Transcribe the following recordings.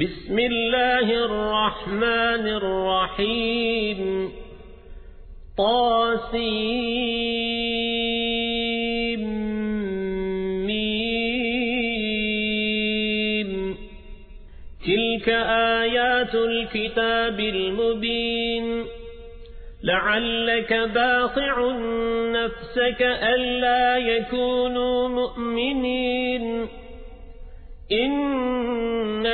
بسم الله الرحمن الرحيم. طاسيم. ميم. تلك آيات الكتاب المبين. لعلك باقع نفسك ألا يكونوا مؤمنين.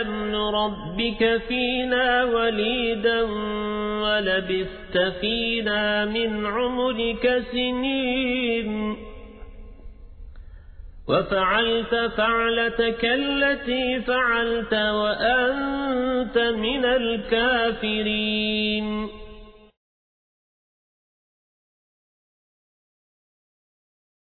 ألم نربك فينا وليدا ولبثت فينا من عمرك سنين. وفعلت فعلتك التي فعلت وأنت من الكافرين.